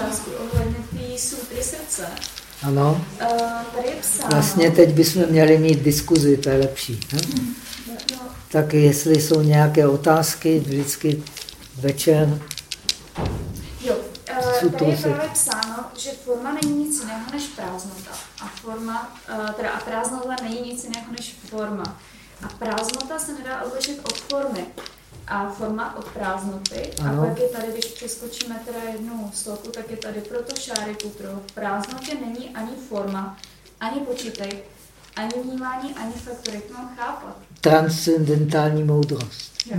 otázku ohledně té sutry srdce. Ano. Uh, tady je psáno... Vlastně teď bychom měli mít diskuzi, to je lepší. Hm? No. Tak jestli jsou nějaké otázky, vždycky večer. Jo, uh, tady je právě psáno, že forma není nic jiného než prázdnota. A forma, uh, teda a prázdnota není nic jiného než forma. A prázdnota se nedá odlišit od formy a forma od prázdnoty. Ano. A pak je tady, když přeskočíme teda jednu sloku, tak je tady proto šáry kutro. V prázdnotě není ani forma, ani počítek, ani vnímání, ani faktory. To mám chápat. Transcendentální moudrost.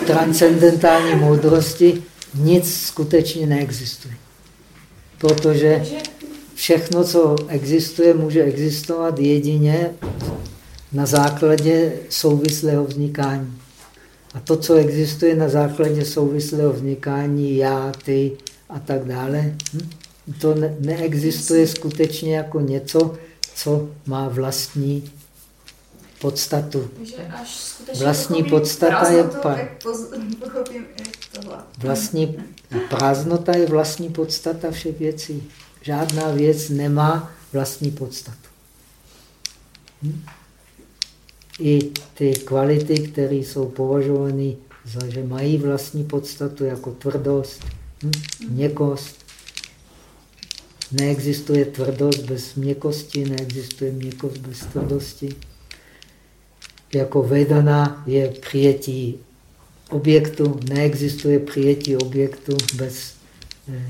v transcendentální moudrosti nic skutečně neexistuje. Protože všechno, co existuje, může existovat jedině na základě souvislého vznikání. A to, co existuje na základě souvislého vznikání, já, ty a tak dále, hm? to ne neexistuje skutečně jako něco, co má vlastní podstatu. Vlastní podstata je pa... Vlastní prázdnota je vlastní podstata všech věcí. Žádná věc nemá vlastní podstatu. Hm? I ty kvality, které jsou považovány za, že mají vlastní podstatu, jako tvrdost, hm, měkost. Neexistuje tvrdost bez měkosti, neexistuje měkost bez tvrdosti. Jako vedana je přijetí objektu, neexistuje přijetí objektu bez eh,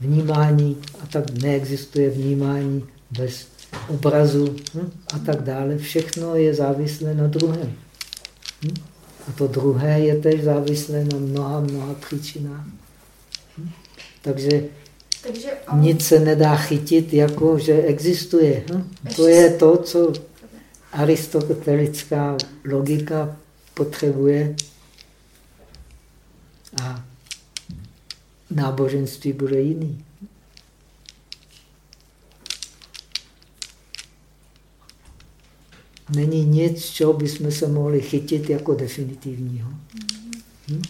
vnímání a tak neexistuje vnímání bez obrazu hm? a tak dále. Všechno je závislé na druhém. Hm? A to druhé je tež závislé na mnoha, mnoha příčinách. Hm? Takže, Takže on... nic se nedá chytit, jako že existuje. Hm? To je to, co aristotelická logika potřebuje a náboženství bude jiný. Není nic, čeho bychom se mohli chytit jako definitivního. Hm?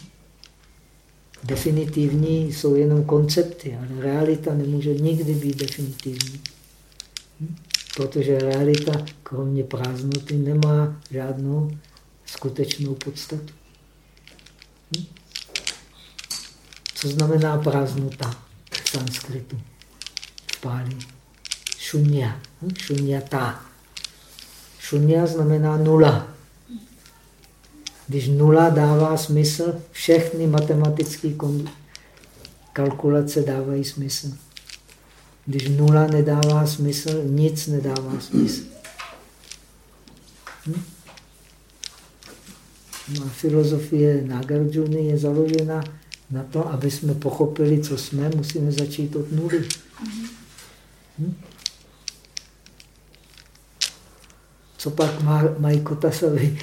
Definitivní jsou jenom koncepty, ale realita nemůže nikdy být definitivní. Hm? Protože realita, kromě prázdnoty, nemá žádnou skutečnou podstatu. Hm? Co znamená prázdnota v sanskritu? V páli. Šunya. Šunyata. Šunya znamená nula. Když nula dává smysl, všechny matematické kalkulace dávají smysl. Když nula nedává smysl, nic nedává smysl. Hm? No a filozofie Nagarjuna je založena na to, aby jsme pochopili, co jsme, musíme začít od nuly. Hm? Co pak má, mají Kotasovi.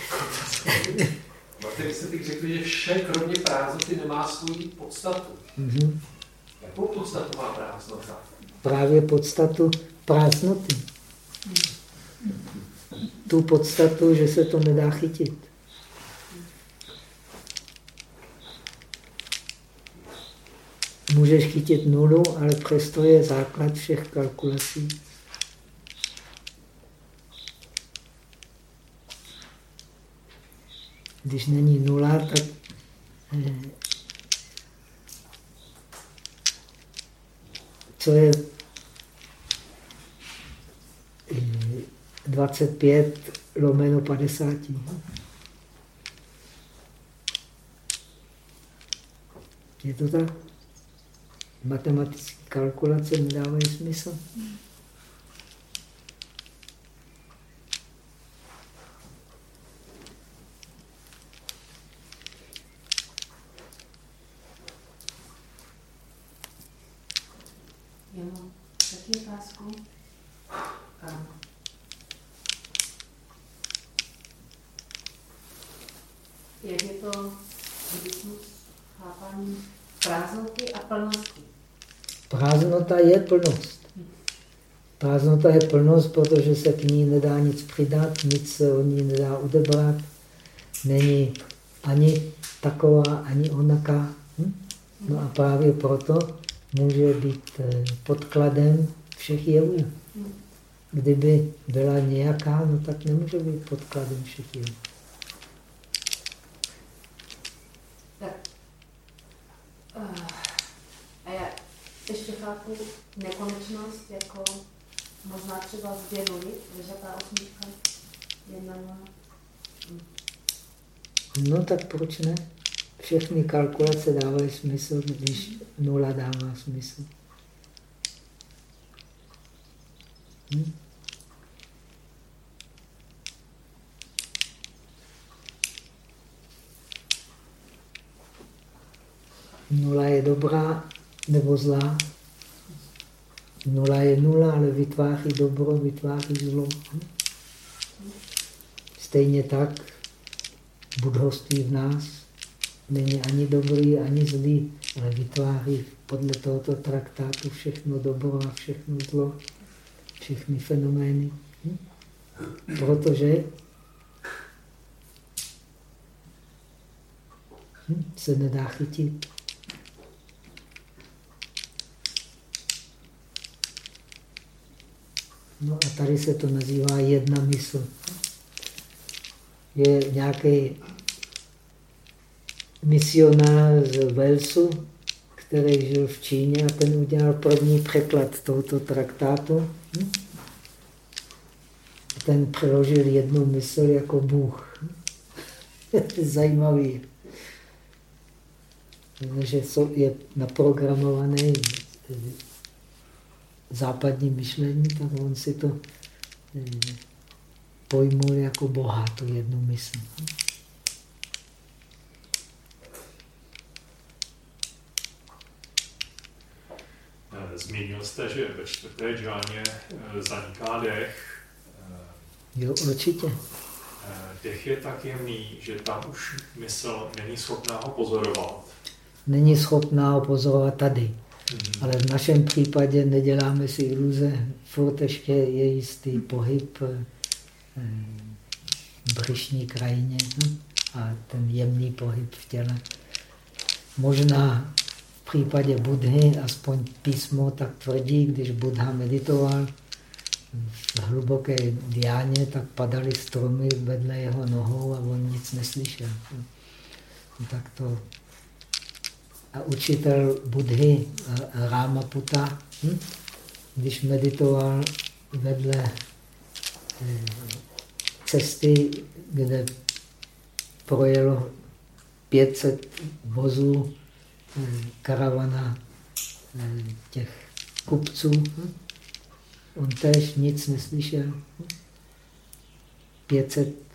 Vy jste teď řekli, že vše, kromě prázdnoty, nemá svůj podstatu. Mm-hmm. Jakou podstatu má prázdnota? Právě podstatu prázdnoty. Tu podstatu, že se to nedá chytit. Můžeš chytit nulu, ale přesto je základ všech kalkulací. Když není nula, tak eh, co je 25 eh, lomeno 50. Je to tak? Matematické kalkulace nedávají smysl. Plnost. Prázdnota je plnost, protože se k ní nedá nic přidat, nic se od ní nedá odebrat. Není ani taková, ani onaká. Hm? No a právě proto může být eh, podkladem všech jevů. Kdyby byla nějaká, no tak nemůže být podkladem všech jevů. Uh, a já chápu nekonečnost jako možná třeba dvě nuly, vyžatá osmička, jedna nula. No tak proč ne? Všechny kalkulace dávají smysl, když nula dává smysl. Hm? Nula je dobrá nebo zlá. Nula je nula, ale vytváří dobro, vytváří zlo. Stejně tak budhoství v nás není ani dobrý, ani zlý, ale vytváří podle tohoto traktátu všechno dobro a všechno zlo, všechny fenomény. Hm? Protože hm? se nedá chytit. No a tady se to nazývá jedna mysl. Je nějaký misionář z Walesu, který žil v Číně a ten udělal první překlad tohoto traktátu. Ten přeložil jednu mysl jako Bůh. Zajímavý. Že je naprogramovaný západní myšlení, tak on si to eh, pojmul jako Boha, tu jednu mysl. Eh, zmínil jste, že ve čtvrté džáně eh, zaniká dech. Jo, určitě. Dech je tak jemný, že tam už mysl není schopná ho pozorovat. Není schopná ho pozorovat tady. Ale v našem případě neděláme si iluze, furt ještě je jistý pohyb v eh, břišní krajině hm? a ten jemný pohyb v těle. Možná v případě Budhy, aspoň písmo tak tvrdí, když Budha meditoval v hluboké diáně, tak padaly stromy vedle jeho nohou a on nic neslyšel. Tak to a učitel Budhy Puta, hm? když meditoval vedle eh, cesty, kde projelo 500 vozů eh, karavana eh, těch kupců. Hm? On též nic neslyšel. 500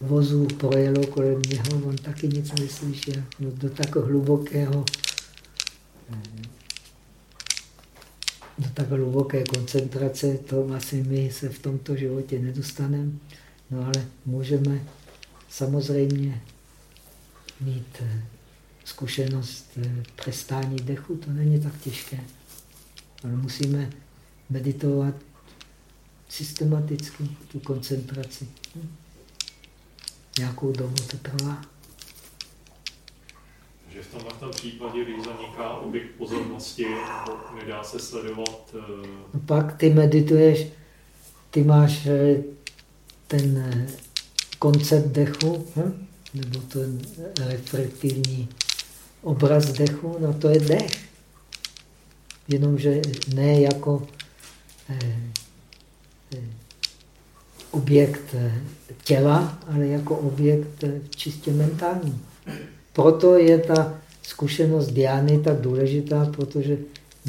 vozů projelo kolem něho, on taky nic neslyšel. No, do takového hlubokého, do tak hluboké koncentrace, to asi my se v tomto životě nedostaneme, no ale můžeme samozřejmě mít eh, zkušenost eh, přestání dechu, to není tak těžké. Ale musíme meditovat systematicky tu koncentraci. Nějakou dobu to trvá. Takže v tomhle tom případě, když zaniká objekt pozornosti, nedá se sledovat... Uh... No pak ty medituješ, ty máš eh, ten eh, koncept dechu, hm? nebo ten reflektivní obraz dechu, no to je dech. Jenomže ne jako eh, eh, objekt těla, ale jako objekt čistě mentální. Proto je ta zkušenost diány tak důležitá, protože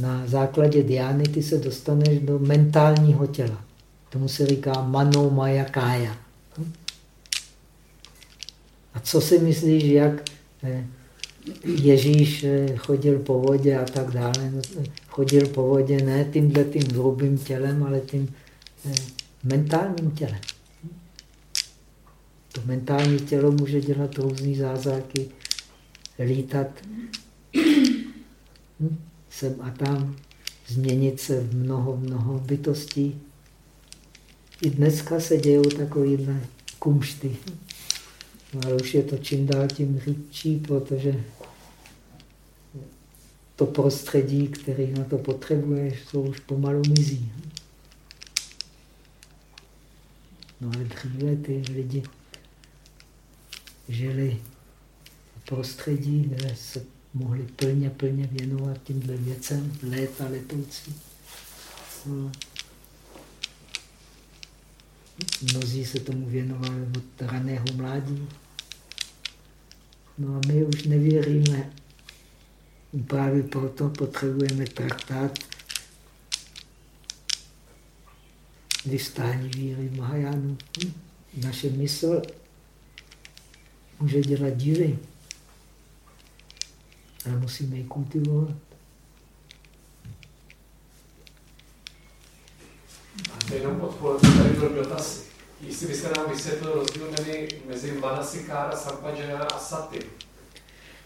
na základě diány ty se dostaneš do mentálního těla. Tomu se říká mano maya kaya. A co si myslíš, jak eh, Ježíš eh, chodil po vodě a tak dále? No, chodil po vodě ne tímhle tím hrubým tělem, ale tím eh, mentálním tělem. To mentální tělo může dělat různé zázraky, lítat hm? sem a tam, změnit se v mnoho, mnoho bytostí. I dneska se dějou takovéhle kumšty. No, ale už je to čím dál tím řídčí, protože to prostředí, který na to potřebuješ, jsou už pomalu mizí. No ale dříve ty lidi žili v prostředí, kde se mohli plně, plně věnovat těmhle věcem, léta letoucí. No. Mnozí se tomu věnovali od raného mládí. No a my už nevěříme. Právě proto potřebujeme traktát vystání víry Mahajánu. Naše mysl může dělat divy, ale musíme ji kultivovat. Jenom odpoledne tady byl dotaz. Jestli byste nám vysvětlil rozdíl mezi manasikára, sampajana a sati.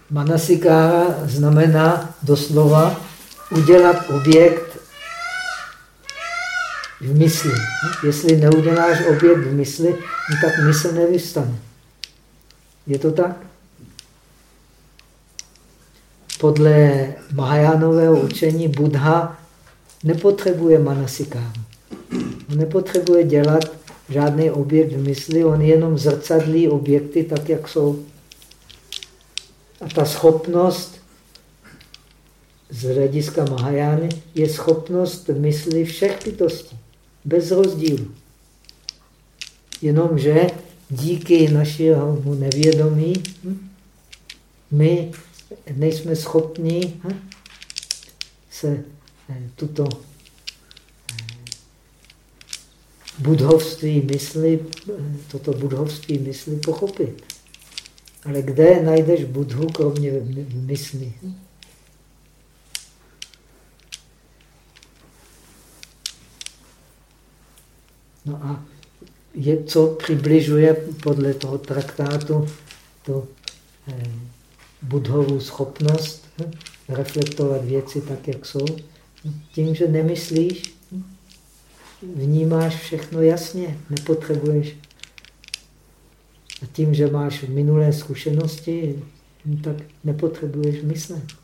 Manasikára znamená doslova udělat objekt v mysli. Jestli neuděláš objekt v mysli, no tak mysl nevystane. Je to tak? Podle Mahajánového učení Buddha nepotřebuje manasikára. On nepotřebuje dělat žádný objekt v mysli, on jenom zrcadlí objekty tak, jak jsou. A ta schopnost z hlediska Mahajány je schopnost mysli všech bytostí, bez rozdílu. Jenomže díky našemu nevědomí my nejsme schopni se eh, tuto budhovství mysli, toto budhovství mysli pochopit. Ale kde najdeš budhu, kromě mysli? No a je, co přibližuje podle toho traktátu tu eh, budhovou schopnost hm, reflektovat věci tak, jak jsou, tím, že nemyslíš, vnímáš všechno jasně, nepotřebuješ. A tím, že máš minulé zkušenosti, no tak nepotřebuješ myslet.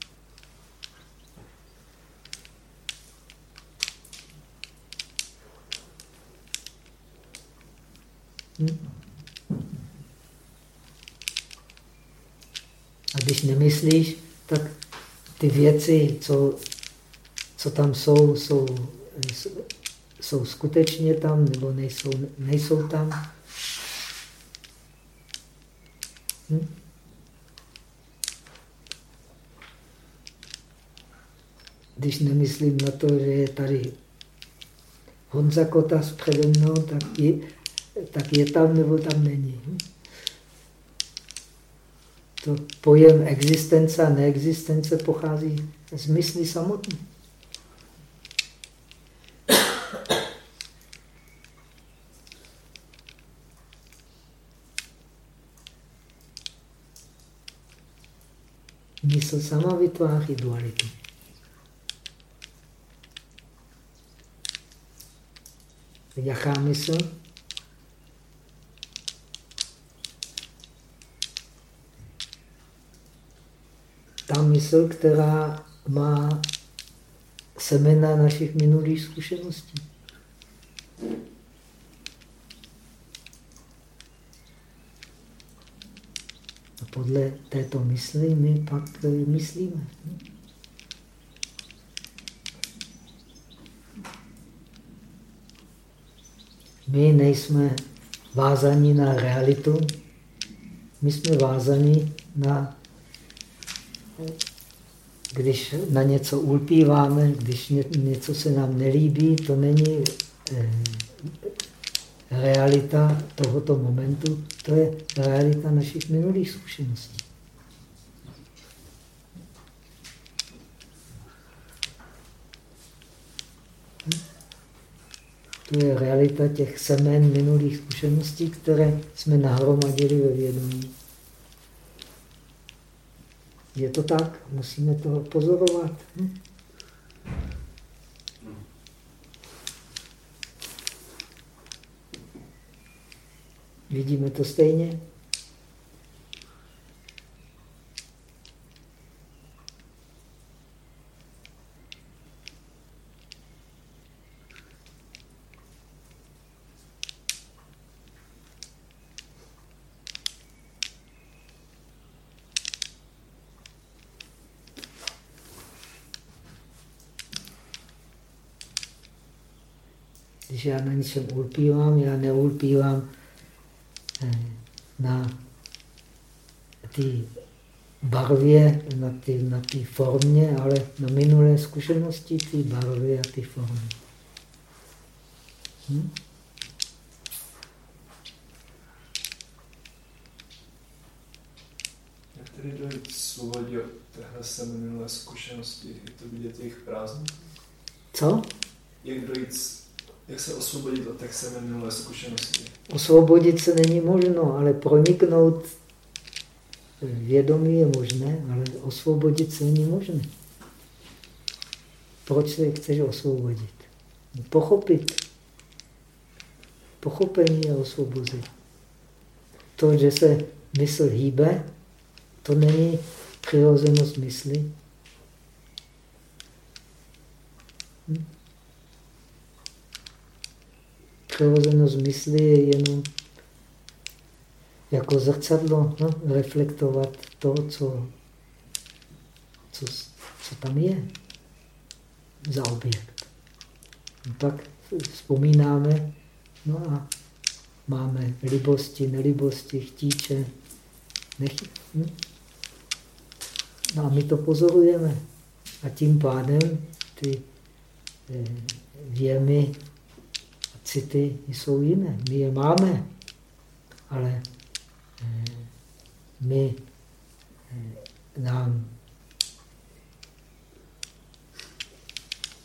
A když nemyslíš, tak ty věci, co, co tam jsou, jsou jsou skutečně tam nebo nejsou, nejsou tam. Hm? Když nemyslím na to, že je tady Honza Kotas přede mnou, tak je, tak je tam nebo tam není. To pojem existence a neexistence pochází z mysli samotné. Mysl sama vytváří dualitu. Jaká mysl? Ta mysl, která má semena našich minulých zkušeností. podle této mysli my pak eh, myslíme. My nejsme vázaní na realitu, my jsme vázaní na, když na něco ulpíváme, když něco se nám nelíbí, to není eh, realita tohoto momentu, to je realita našich minulých zkušeností. To je realita těch semen minulých zkušeností, které jsme nahromadili ve vědomí. Je to tak? Musíme to pozorovat. Hm? Vidíme to stejně? Když já na něčem ulpívám, já neulpívám eh, na ty barvě, na ty, na formě, ale na minulé zkušenosti ty barvy a ty formy. Hm? Jak tedy dojít svobodě od téhle se minulé zkušenosti? Je to vidět jejich prázdnotu? Co? Jak dojít, jak se osvobodit od se minulé zkušenosti? Osvobodit se není možno, ale proniknout vědomí je možné, ale osvobodit se není možné. Proč se chceš osvobodit? Pochopit. Pochopení je osvobození. To, že se mysl hýbe, to není přirozenost mysli. Hm? Přirozenost mysli je jenom jako zrcadlo no, reflektovat to, co, co, co tam je za objekt. A pak vzpomínáme, no a máme libosti, nelibosti, chtíče, nechy. Hm? No a my to pozorujeme. A tím pádem ty eh, věmy city jsou jiné. My je máme, ale my eh, nám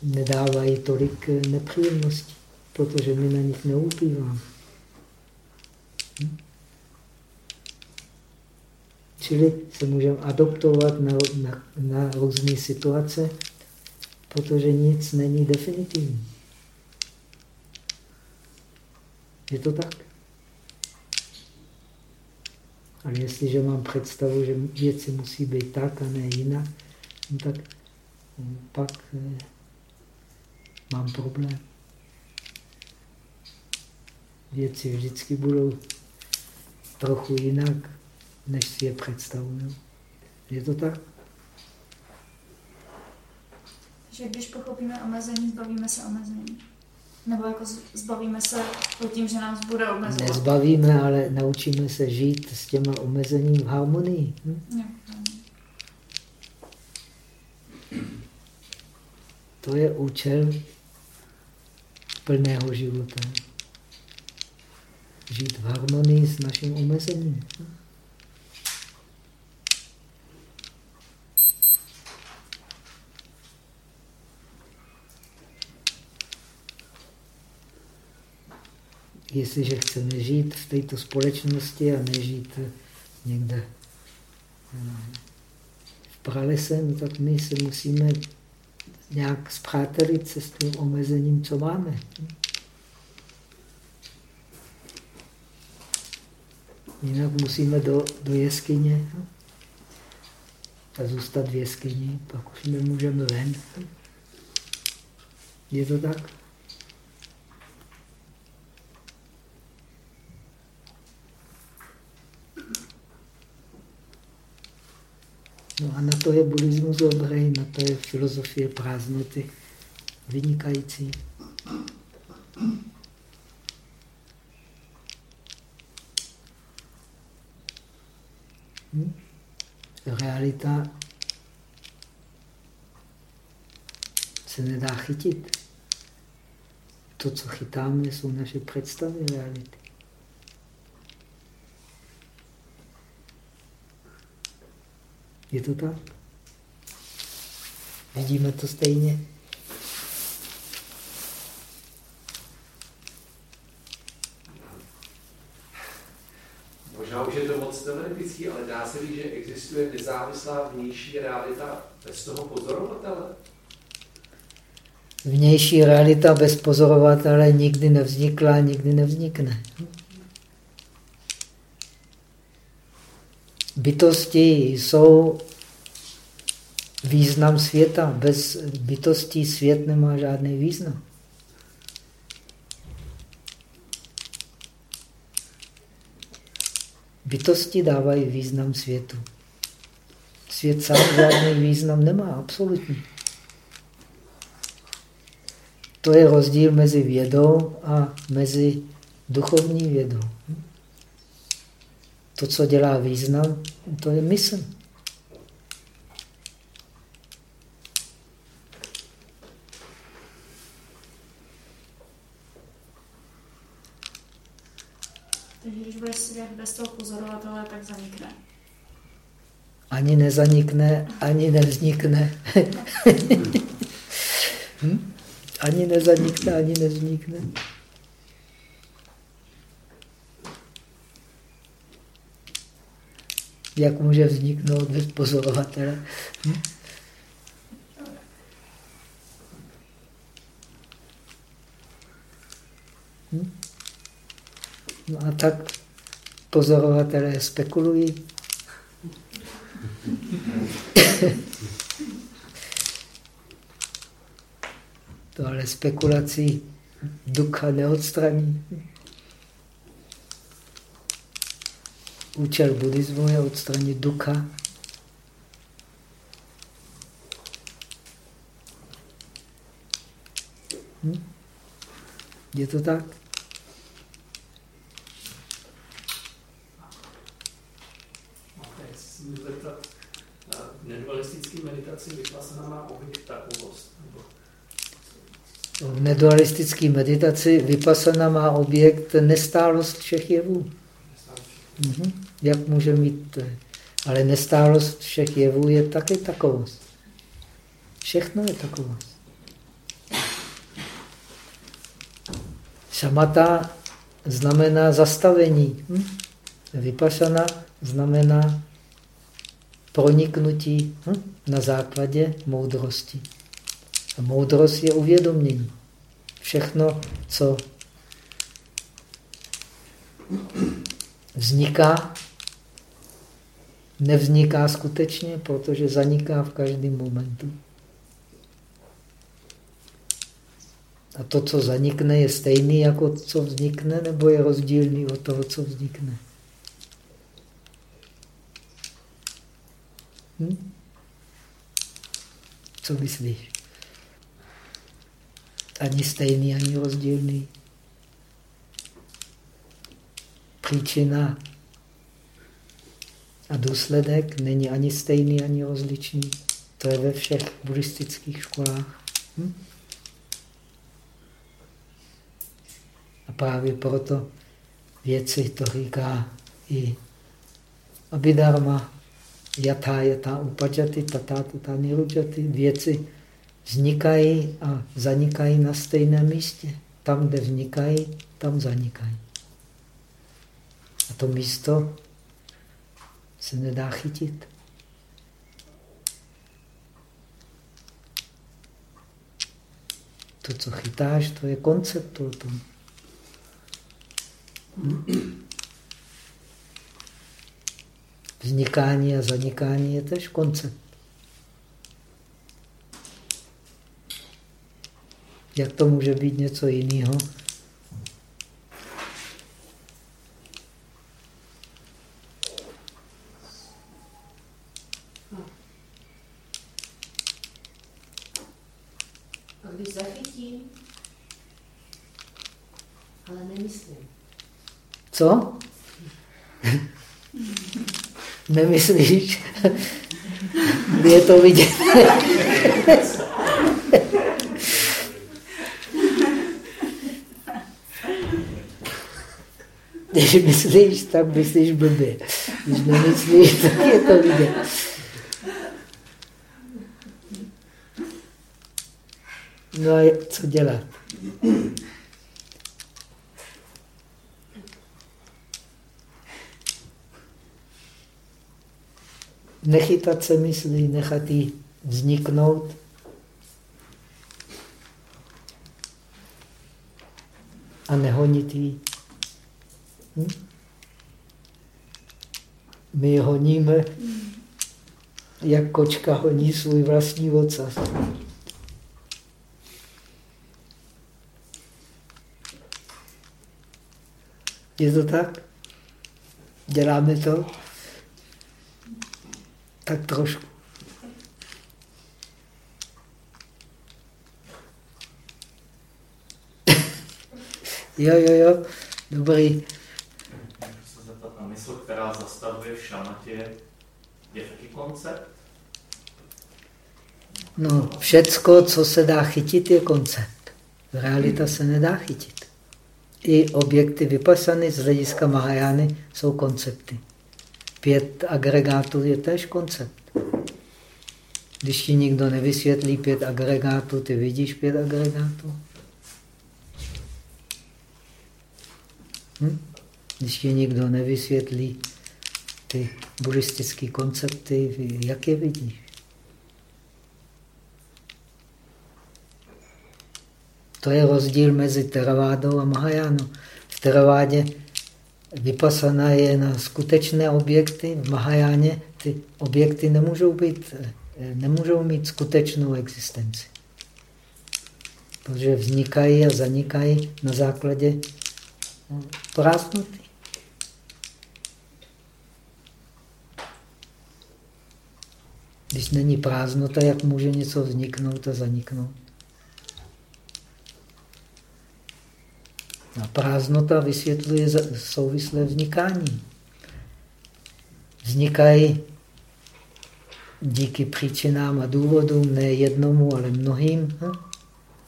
nedávají tolik eh, nepříjemností, protože my na nich neupíváme. Hm? Čili se můžeme adoptovat na, na, na různé situace, protože nic není definitivní. Je to tak? Ale jestliže mám představu, že věci musí být tak a ne jinak, no tak hm, pak eh, mám problém. Věci vždycky budou trochu jinak, než si je představuju. Je to tak? Že když pochopíme omezení, zbavíme se omezení. Nebo jako zbavíme se tím, že nás bude omezovat? Nezbavíme, ale naučíme se žít s těma omezením v harmonii. Hm? To je účel plného života. Žít v harmonii s naším omezením. Hm? Jestliže chceme žít v této společnosti a nežít někde eh, v pralese, no tak my se musíme nějak zpřátelit se s tím omezením, co máme. Jinak musíme do, do jeskyně a zůstat v jeskyni, pak už nemůžeme ven. Je to tak? No a na to je buddhismus dobrý, na to je filozofie prázdnoty vynikající. Hm? Realita se nedá chytit. To, co chytáme, jsou naše představy reality. Je to tak? Vidíme to stejně? Možná už je to moc teoretický, ale dá se říct, že existuje nezávislá vnější realita bez toho pozorovatele? Vnější realita bez pozorovatele nikdy nevznikla, nikdy nevznikne. Bytosti jsou význam světa. Bez bytostí svět nemá žádný význam. Bytosti dávají význam světu. Svět sám žádný význam nemá, absolutní. To je rozdíl mezi vědou a mezi duchovní vědou. To, co dělá význam, to je mysl. Takže když budeš sedět bez toho pozorovatele, tak zanikne. Ani nezanikne, ani nevznikne. hm? Ani nezanikne, ani nevznikne. Jak může vzniknout bez pozorovatele? Hm? Hm? No a tak pozorovatelé spekulují. to ale spekulací ducha neodstraní. Účel buddhismu je odstranit ducha. Hm? Je to tak? nedualistické meditaci vypasana má objekt takovost? V nedualistické meditaci vypasana má objekt nestálost všech jevů. Mhm. Jak může mít... Ale nestálost všech jevů je také takovost. Všechno je takovost. Šamata znamená zastavení. Hm? Vypašana znamená proniknutí hm? na základě moudrosti. A moudrost je uvědomění. Všechno, co vzniká, nevzniká skutečně, protože zaniká v každém momentu. A to, co zanikne, je stejný jako co vznikne, nebo je rozdílný od toho, co vznikne? Hm? Co myslíš? Ani stejný, ani rozdílný. Příčina a důsledek není ani stejný, ani rozličný. To je ve všech buddhistických školách. Hm? A právě proto věci to říká i Abhidharma, jatá jatá upajati, tatá tatá nirujati. Věci vznikají a zanikají na stejném místě. Tam, kde vznikají, tam zanikají. A to místo se nedá chytit. To, co chytáš, to je koncept o tom. Vznikání a zanikání je tež koncept. Jak to může být něco jiného? A když zachytím, ale nemyslím. Co? Nemyslíš? Je to vidět. Když myslíš, tak myslíš blbě. Když nemyslíš, tak je to vidět. No a co dělat? Nechytat se myslí, nechat jí vzniknout. A nehonit jí. Hm? My je honíme, jak kočka honí svůj vlastní ocas. Je to tak? Děláme to? Tak trošku. Jo, jo, jo, dobrý. Můžu se zeptat na mysl, která zastavuje v šamatě, je taky koncept? No, všecko, co se dá chytit, je koncept. Realita se nedá chytit. I objekty vypasany z hlediska Mahajány jsou koncepty. Pět agregátů je též koncept. Když ti nikdo nevysvětlí pět agregátů, ty vidíš pět agregátů? Hm? Když ti nikdo nevysvětlí ty buddhistické koncepty, jak je vidíš? To je rozdíl mezi Teravádou a Mahajánou. V Teravádě vypasaná je na skutečné objekty, v Mahajáně ty objekty nemůžou, být, nemůžou mít skutečnou existenci. Protože vznikají a zanikají na základě no, prázdnoty. Když není prázdnota, jak může něco vzniknout a zaniknout? A prázdnota vysvětluje souvislé vznikání. Vznikají díky příčinám a důvodům, ne jednomu, ale mnohým, hm?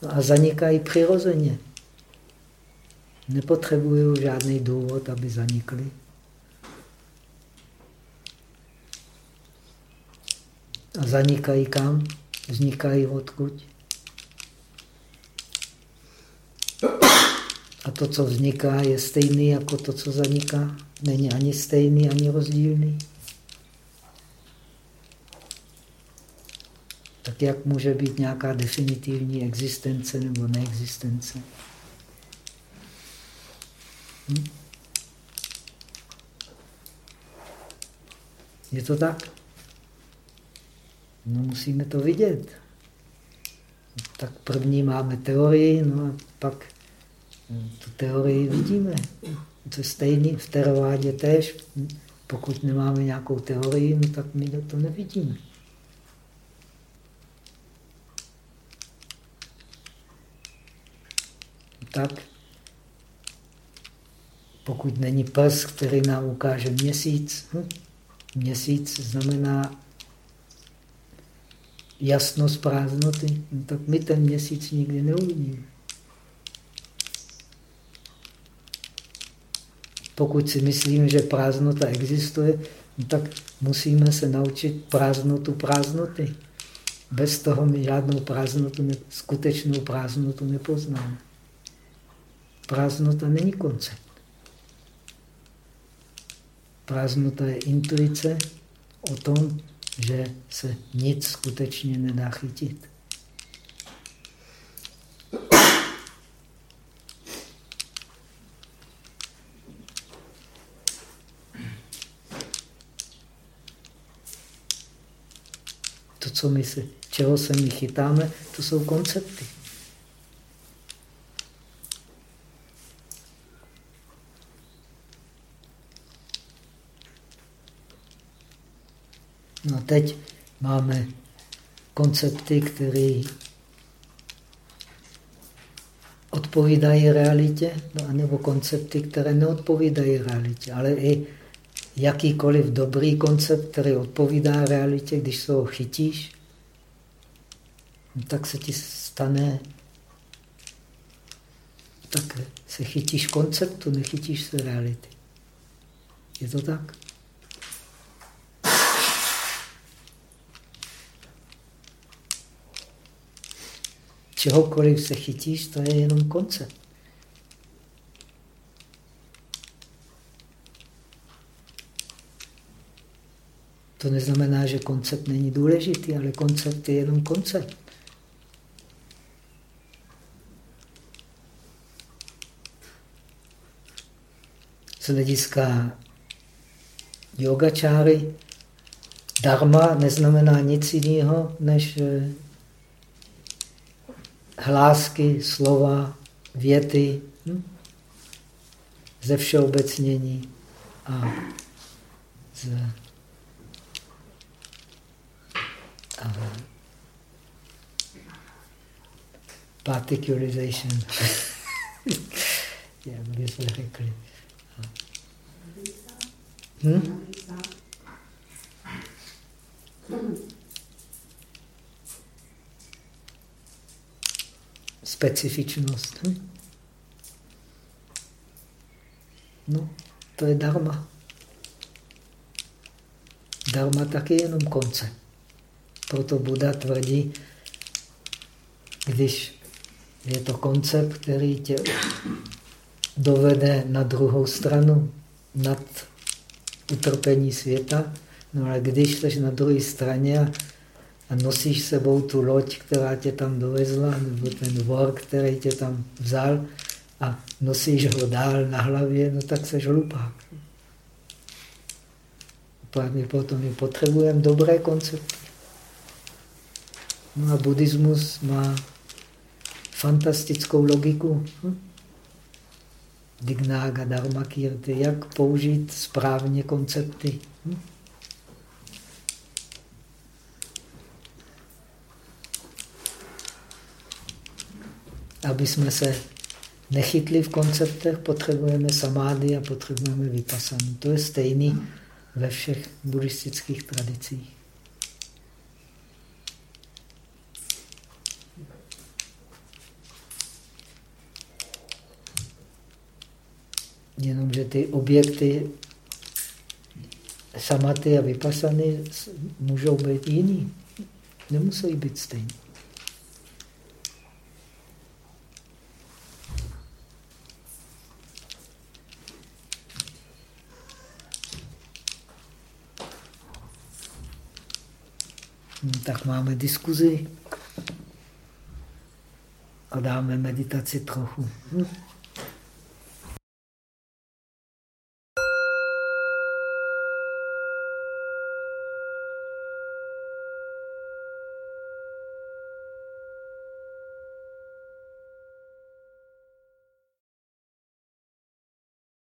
a zanikají přirozeně. Nepotřebují žádný důvod, aby zanikly. A zanikají kam? Vznikají odkud? A to, co vzniká, je stejný jako to, co zaniká. Není ani stejný, ani rozdílný. Tak jak může být nějaká definitivní existence nebo neexistence? Hm? Je to tak? No musíme to vidět. Tak první máme teorii, no a pak tu teorii vidíme. To stejný v terovádě tež. Pokud nemáme nějakou teorii, no tak my to nevidíme. Tak, pokud není prs, který nám ukáže měsíc, hm? měsíc znamená jasnost prázdnoty, no tak my ten měsíc nikdy neuvidíme. Pokud si myslíme, že prázdnota existuje, no tak musíme se naučit prázdnotu prázdnoty. Bez toho my žádnou prázdnotu, skutečnou prázdnotu nepoznáme. Prázdnota není koncept. Prázdnota je intuice o tom, že se nic skutečně nedá chytit. Co my se, čeho se my chytáme, to jsou koncepty. No a teď máme koncepty, které odpovídají realitě, no, nebo koncepty, které neodpovídají realitě. Ale i jakýkoliv dobrý koncept, který odpovídá realitě, když se ho chytíš, tak se ti stane, tak se chytíš konceptu, nechytíš se reality. Je to tak? čehokoliv se chytíš, to je jenom koncept. To neznamená, že koncept není důležitý, ale koncept je jenom koncept. Z hlediska yogačáry dharma neznamená nic jiného, než eh, hlásky, slova, věty hm? ze všeobecnění a z a particularization. jak bychom řekli. Hm? Specifičnost. Hm? No, to je dharma. Dharma taky je jenom koncept. Proto Buddha tvrdí, když je to koncept, který tě dovede na druhou stranu, nad utrpení světa, no ale když jsi na druhé straně a, a nosíš sebou tu loď, která tě tam dovezla, nebo ten vor, který tě tam vzal a nosíš ho dál na hlavě, no tak seš hlupák. Právě potom my potřebujeme dobré koncepty. No a buddhismus má fantastickou logiku. Hm? Dignága Dharma Kirti, jak použít správně koncepty. Hm? Aby jsme se nechytli v konceptech, potřebujeme samády a potřebujeme vypasanu. To je stejný ve všech buddhistických tradicích. Jenomže ty objekty samaty a vypasany můžou být jiný. Nemusí být stejný. Hm, tak máme diskuzi a dáme meditaci trochu. Hm?